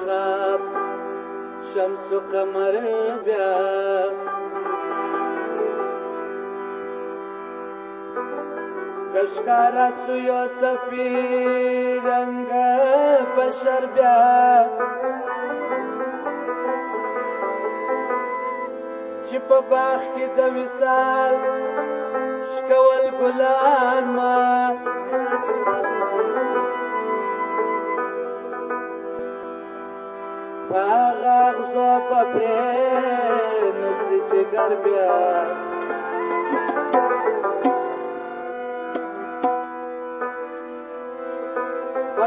خواب شمس و قمر بیا. کشکارا سویو سفی رنگ پشر بیا. چپ باخ کی دا وصال شکول گلان ما. هغه زوبه پرې نسی چې ګربیا په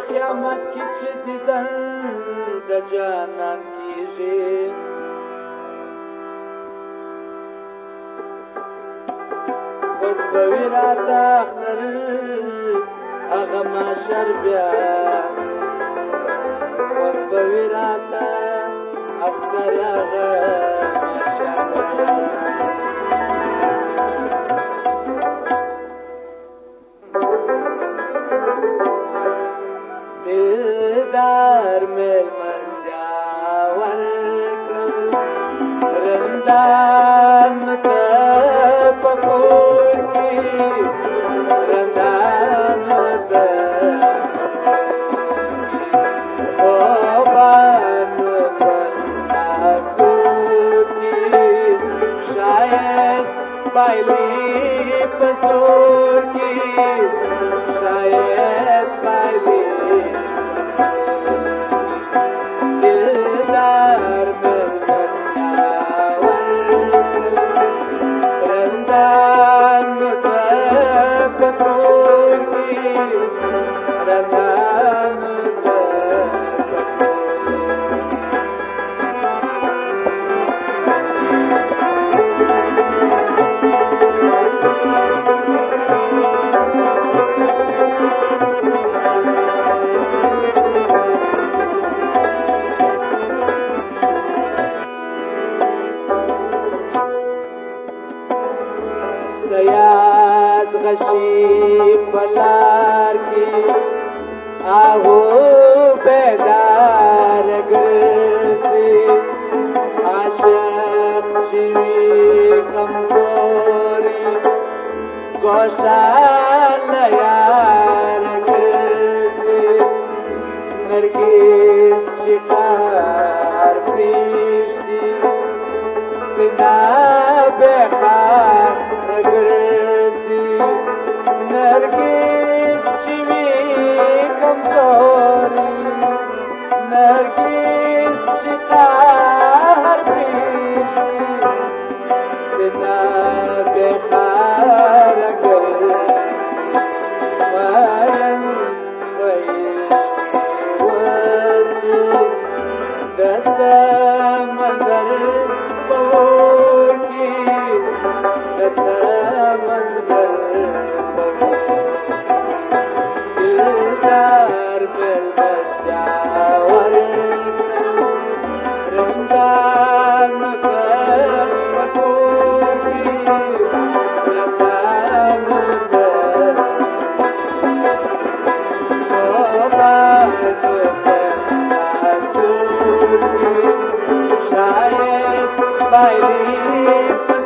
Yeah, yeah, yeah. بائی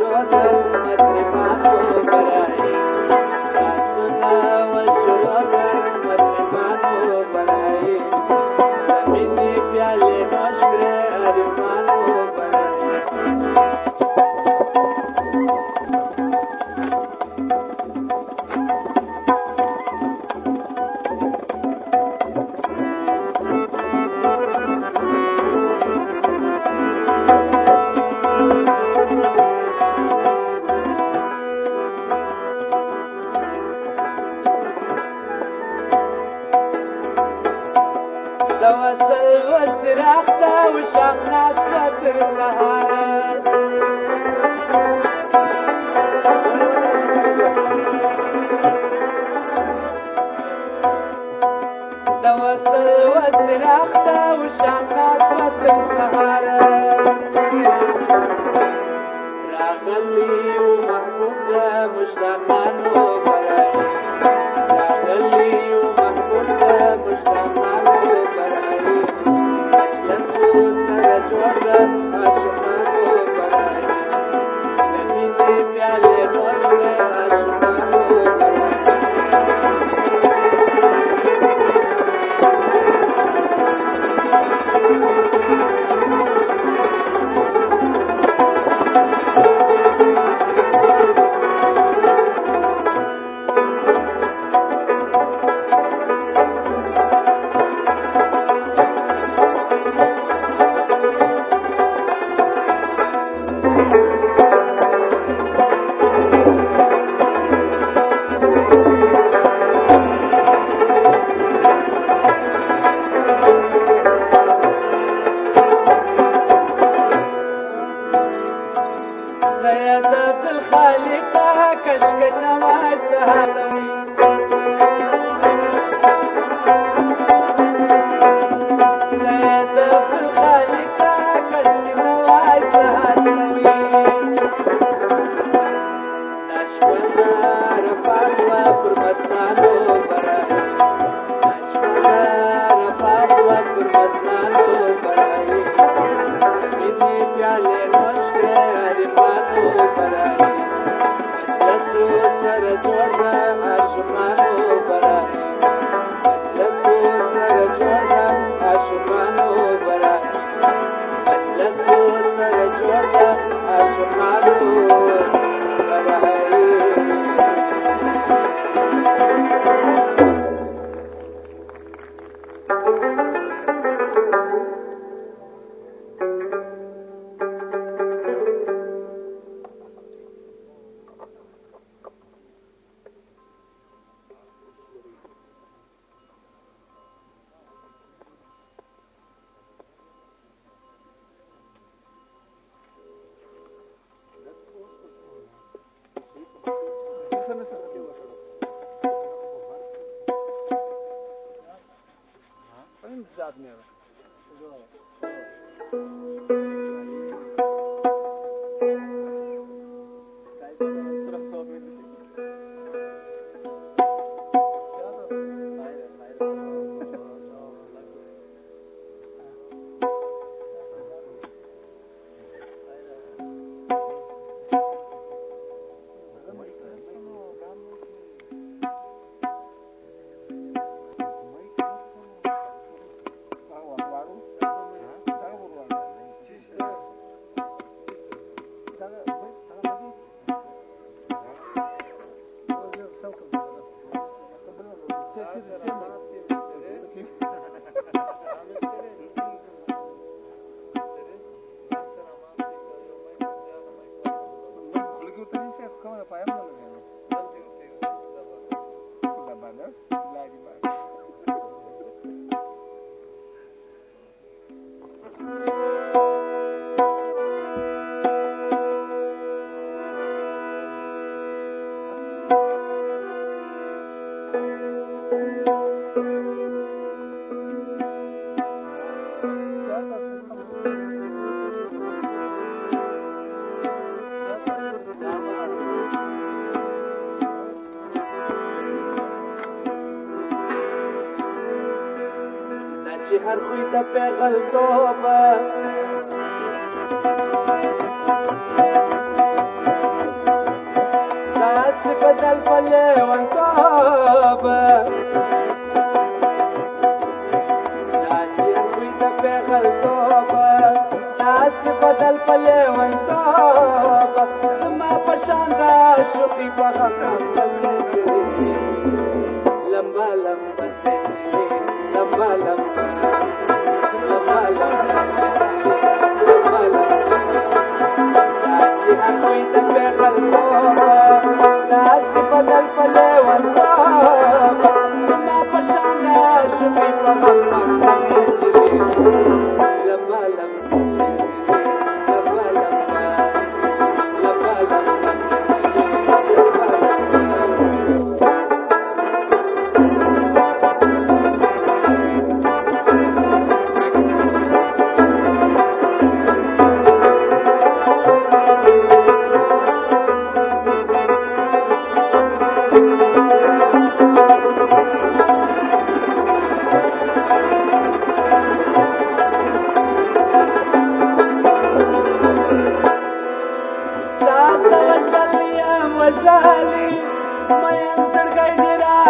و شروع پاس کو کرائے۔ کوئی دفے غلطو داس بدل پلے ونکوب داچی کوئی دفے غلطو داس بدل پلے ونکوب سما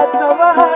Let's go,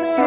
میں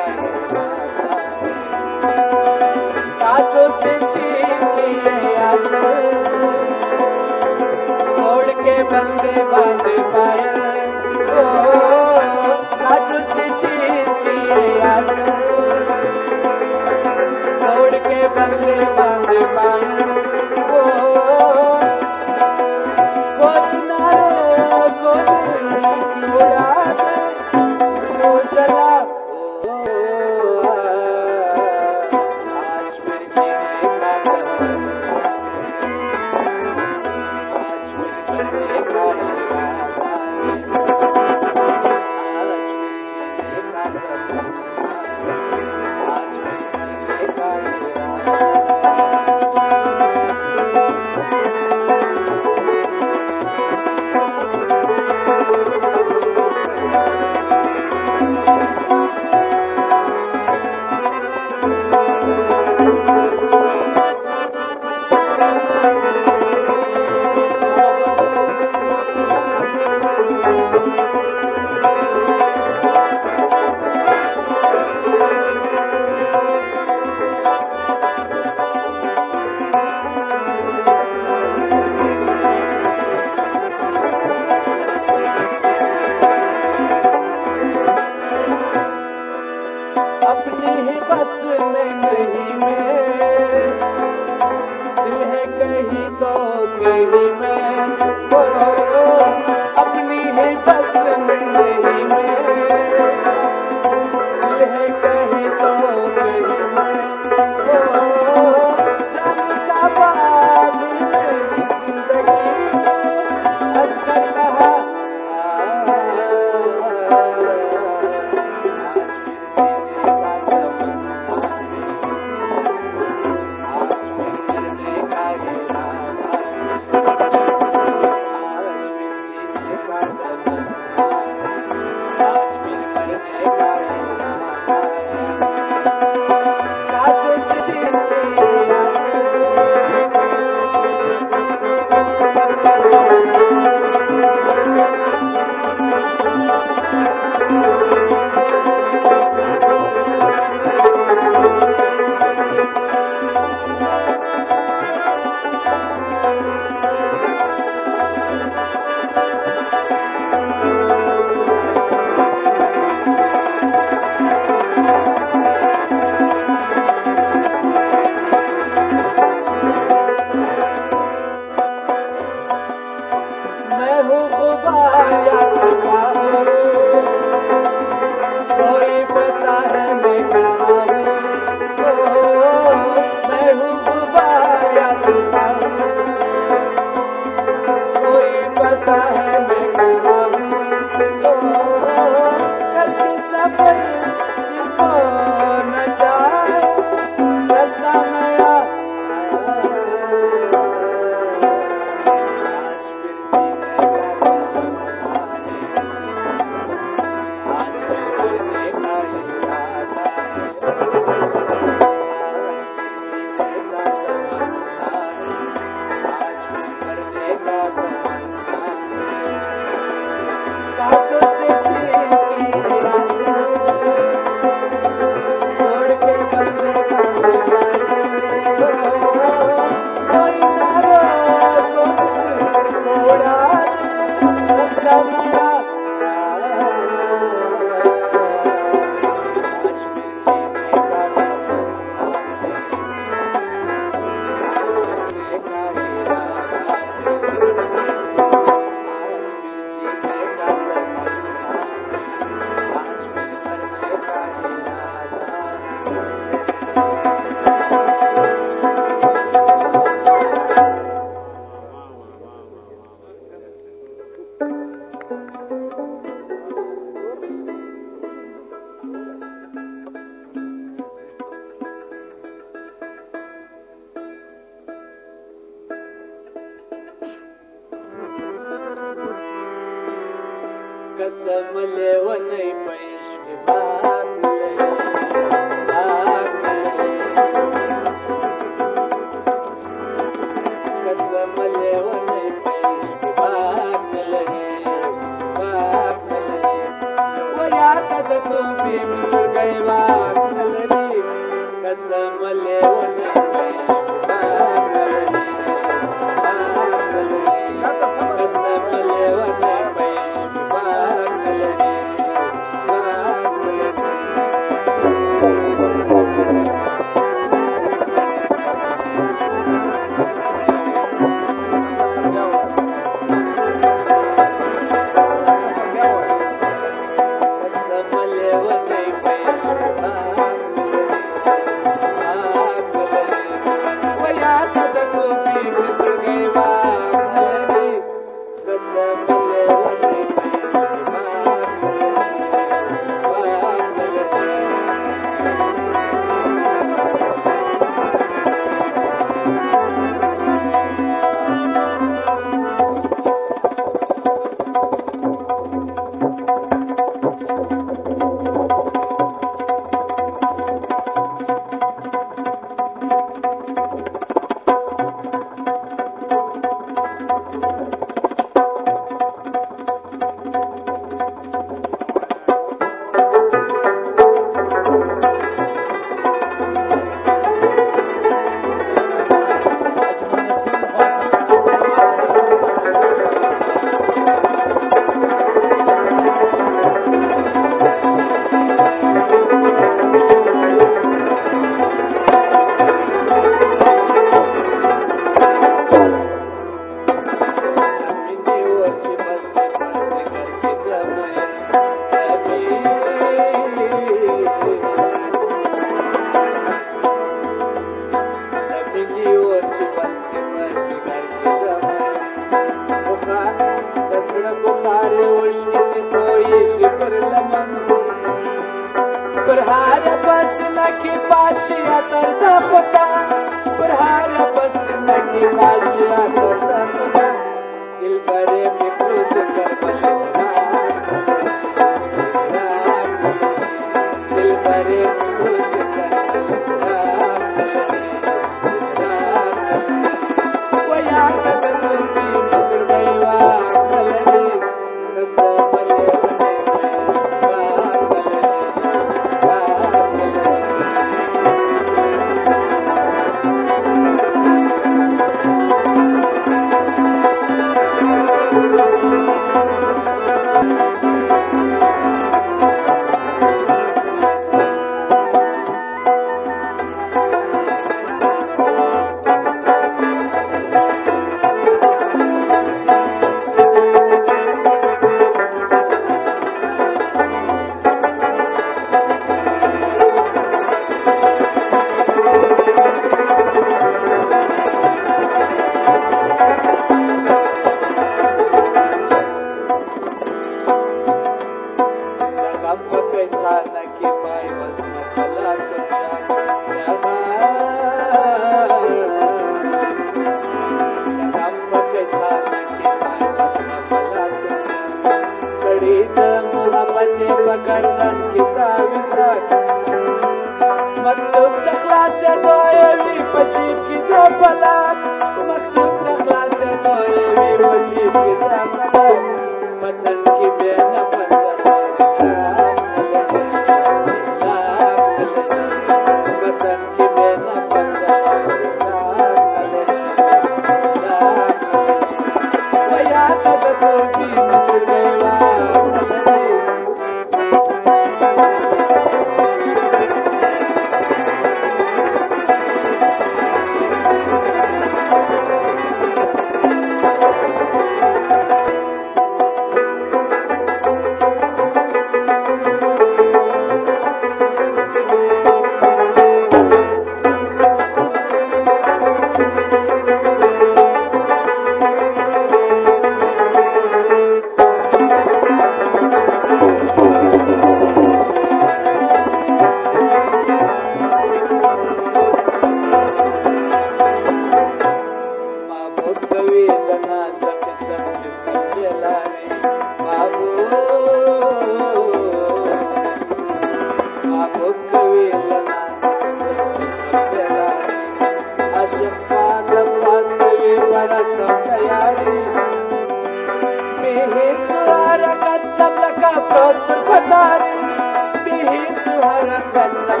حرکت